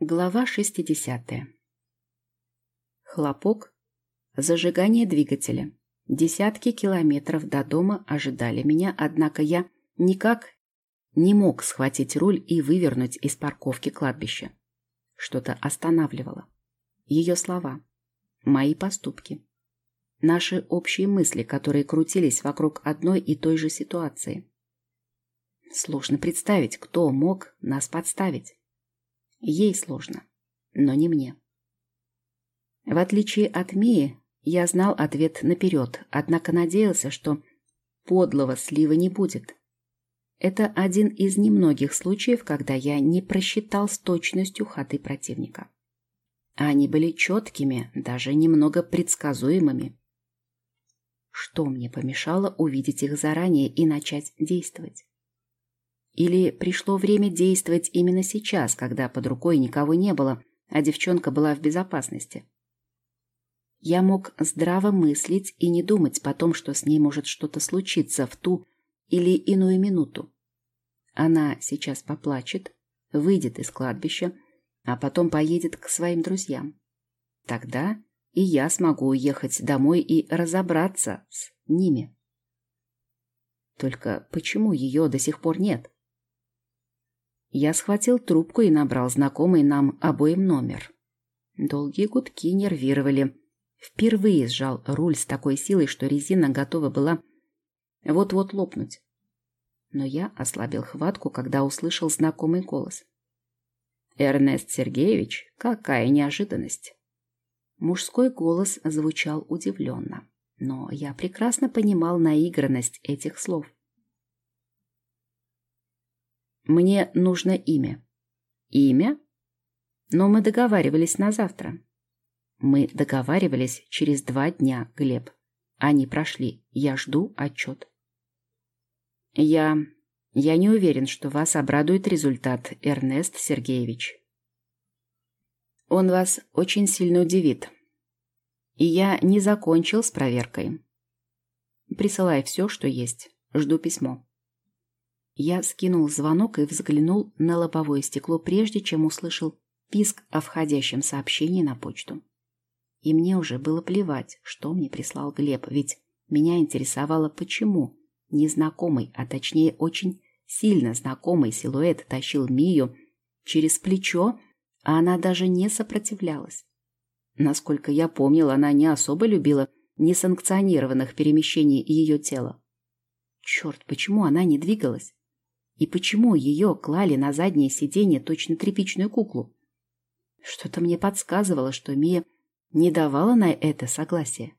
Глава 60. Хлопок. Зажигание двигателя. Десятки километров до дома ожидали меня, однако я никак не мог схватить руль и вывернуть из парковки кладбища. Что-то останавливало. Ее слова. Мои поступки. Наши общие мысли, которые крутились вокруг одной и той же ситуации. Сложно представить, кто мог нас подставить. Ей сложно, но не мне. В отличие от Мии, я знал ответ наперед, однако надеялся, что подлого слива не будет. Это один из немногих случаев, когда я не просчитал с точностью ходы противника. Они были четкими, даже немного предсказуемыми. Что мне помешало увидеть их заранее и начать действовать? Или пришло время действовать именно сейчас, когда под рукой никого не было, а девчонка была в безопасности? Я мог здраво мыслить и не думать потом, что с ней может что-то случиться в ту или иную минуту. Она сейчас поплачет, выйдет из кладбища, а потом поедет к своим друзьям. Тогда и я смогу уехать домой и разобраться с ними. Только почему ее до сих пор нет? Я схватил трубку и набрал знакомый нам обоим номер. Долгие гудки нервировали. Впервые сжал руль с такой силой, что резина готова была вот-вот лопнуть. Но я ослабил хватку, когда услышал знакомый голос. «Эрнест Сергеевич, какая неожиданность!» Мужской голос звучал удивленно, но я прекрасно понимал наигранность этих слов. Мне нужно имя. Имя? Но мы договаривались на завтра. Мы договаривались через два дня, Глеб. Они прошли. Я жду отчет. Я... Я не уверен, что вас обрадует результат, Эрнест Сергеевич. Он вас очень сильно удивит. И я не закончил с проверкой. Присылай все, что есть. Жду письмо. Я скинул звонок и взглянул на лобовое стекло, прежде чем услышал писк о входящем сообщении на почту. И мне уже было плевать, что мне прислал Глеб, ведь меня интересовало, почему незнакомый, а точнее очень сильно знакомый силуэт тащил Мию через плечо, а она даже не сопротивлялась. Насколько я помнил, она не особо любила несанкционированных перемещений ее тела. Черт, почему она не двигалась? И почему ее клали на заднее сиденье точно тряпичную куклу? Что-то мне подсказывало, что Мия не давала на это согласия.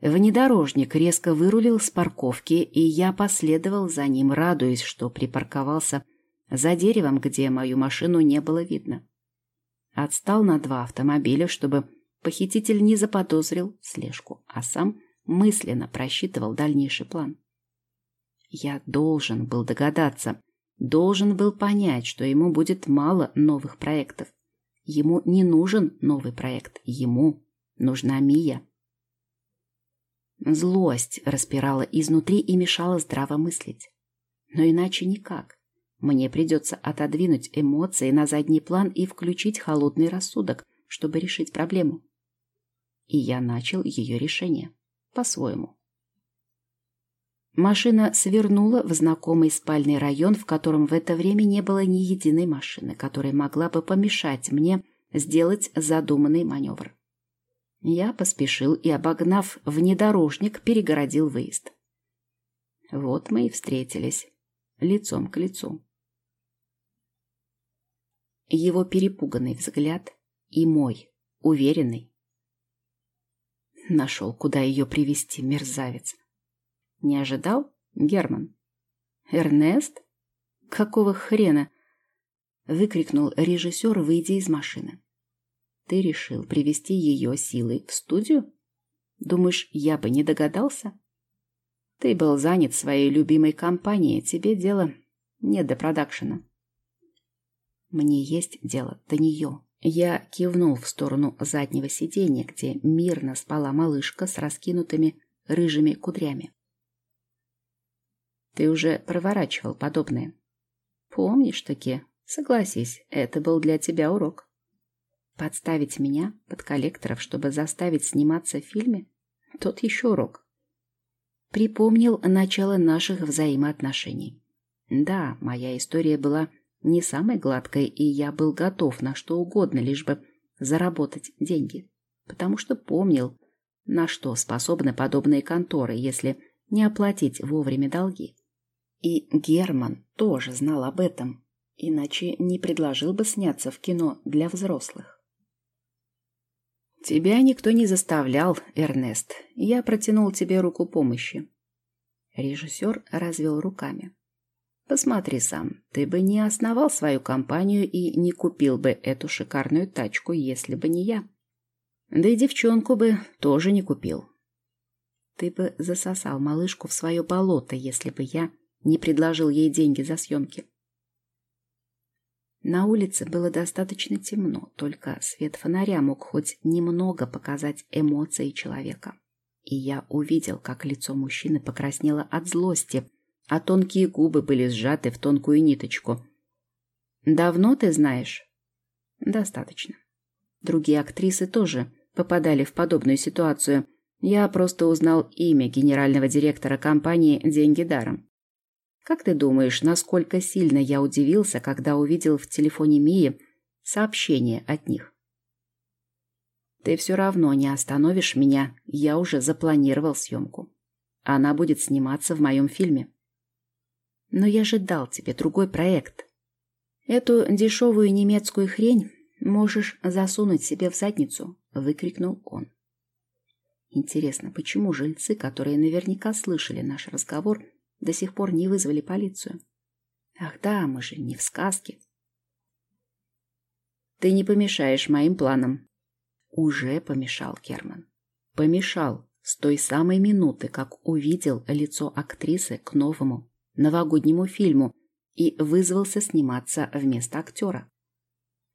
Внедорожник резко вырулил с парковки, и я последовал за ним, радуясь, что припарковался за деревом, где мою машину не было видно. Отстал на два автомобиля, чтобы похититель не заподозрил слежку, а сам мысленно просчитывал дальнейший план. Я должен был догадаться, должен был понять, что ему будет мало новых проектов. Ему не нужен новый проект, ему нужна Мия. Злость распирала изнутри и мешала здраво мыслить. Но иначе никак. Мне придется отодвинуть эмоции на задний план и включить холодный рассудок, чтобы решить проблему. И я начал ее решение. По-своему. Машина свернула в знакомый спальный район, в котором в это время не было ни единой машины, которая могла бы помешать мне сделать задуманный маневр. Я поспешил и, обогнав внедорожник, перегородил выезд. Вот мы и встретились, лицом к лицу. Его перепуганный взгляд и мой, уверенный. Нашел, куда ее привести, мерзавец. Не ожидал, Герман? Эрнест? Какого хрена? Выкрикнул режиссер, выйдя из машины. Ты решил привести ее силой в студию? Думаешь, я бы не догадался? Ты был занят своей любимой компанией, тебе дело не до продакшена. Мне есть дело до нее. Я кивнул в сторону заднего сиденья, где мирно спала малышка с раскинутыми рыжими кудрями. Ты уже проворачивал подобное. Помнишь таки Согласись, это был для тебя урок. Подставить меня под коллекторов, чтобы заставить сниматься в фильме? Тот еще урок. Припомнил начало наших взаимоотношений. Да, моя история была не самой гладкой, и я был готов на что угодно, лишь бы заработать деньги. Потому что помнил, на что способны подобные конторы, если не оплатить вовремя долги. И Герман тоже знал об этом, иначе не предложил бы сняться в кино для взрослых. «Тебя никто не заставлял, Эрнест. Я протянул тебе руку помощи». Режиссер развел руками. «Посмотри сам. Ты бы не основал свою компанию и не купил бы эту шикарную тачку, если бы не я. Да и девчонку бы тоже не купил. Ты бы засосал малышку в свое болото, если бы я не предложил ей деньги за съемки. На улице было достаточно темно, только свет фонаря мог хоть немного показать эмоции человека. И я увидел, как лицо мужчины покраснело от злости, а тонкие губы были сжаты в тонкую ниточку. «Давно ты знаешь?» «Достаточно. Другие актрисы тоже попадали в подобную ситуацию. Я просто узнал имя генерального директора компании «Деньги даром». Как ты думаешь, насколько сильно я удивился, когда увидел в телефоне Мии сообщение от них? Ты все равно не остановишь меня, я уже запланировал съемку. Она будет сниматься в моем фильме. Но я же дал тебе другой проект. Эту дешевую немецкую хрень можешь засунуть себе в задницу, выкрикнул он. Интересно, почему жильцы, которые наверняка слышали наш разговор, до сих пор не вызвали полицию. Ах да, мы же не в сказке. Ты не помешаешь моим планам. Уже помешал Керман. Помешал с той самой минуты, как увидел лицо актрисы к новому новогоднему фильму и вызвался сниматься вместо актера.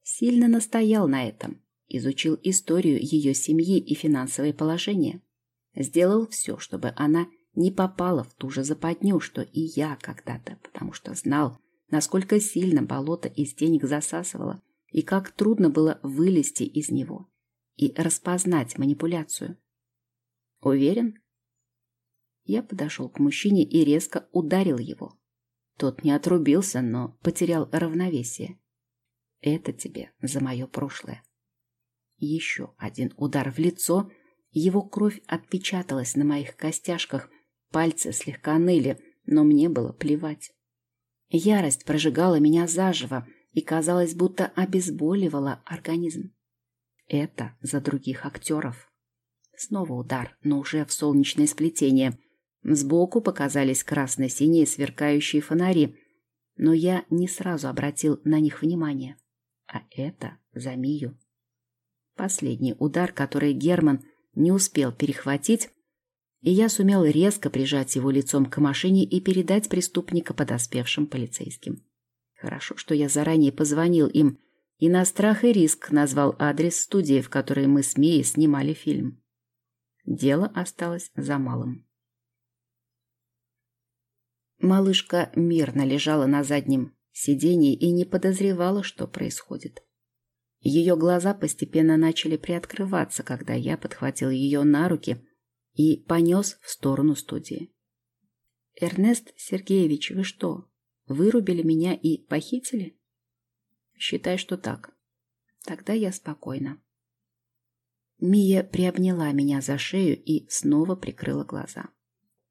Сильно настоял на этом, изучил историю ее семьи и финансовое положение. Сделал все, чтобы она не попала в ту же западню, что и я когда-то, потому что знал, насколько сильно болото из денег засасывало и как трудно было вылезти из него и распознать манипуляцию. Уверен? Я подошел к мужчине и резко ударил его. Тот не отрубился, но потерял равновесие. Это тебе за мое прошлое. Еще один удар в лицо, его кровь отпечаталась на моих костяшках – Пальцы слегка ныли, но мне было плевать. Ярость прожигала меня заживо и, казалось, будто обезболивала организм. Это за других актеров. Снова удар, но уже в солнечное сплетение. Сбоку показались красно-синие сверкающие фонари, но я не сразу обратил на них внимание. А это за Мию. Последний удар, который Герман не успел перехватить, и я сумел резко прижать его лицом к машине и передать преступника подоспевшим полицейским. Хорошо, что я заранее позвонил им и на страх и риск назвал адрес студии, в которой мы с Мией снимали фильм. Дело осталось за малым. Малышка мирно лежала на заднем сиденье и не подозревала, что происходит. Ее глаза постепенно начали приоткрываться, когда я подхватил ее на руки – и понес в сторону студии. «Эрнест Сергеевич, вы что, вырубили меня и похитили?» «Считай, что так. Тогда я спокойна». Мия приобняла меня за шею и снова прикрыла глаза.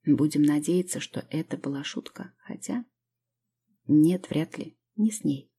Будем надеяться, что это была шутка, хотя... Нет, вряд ли, не с ней.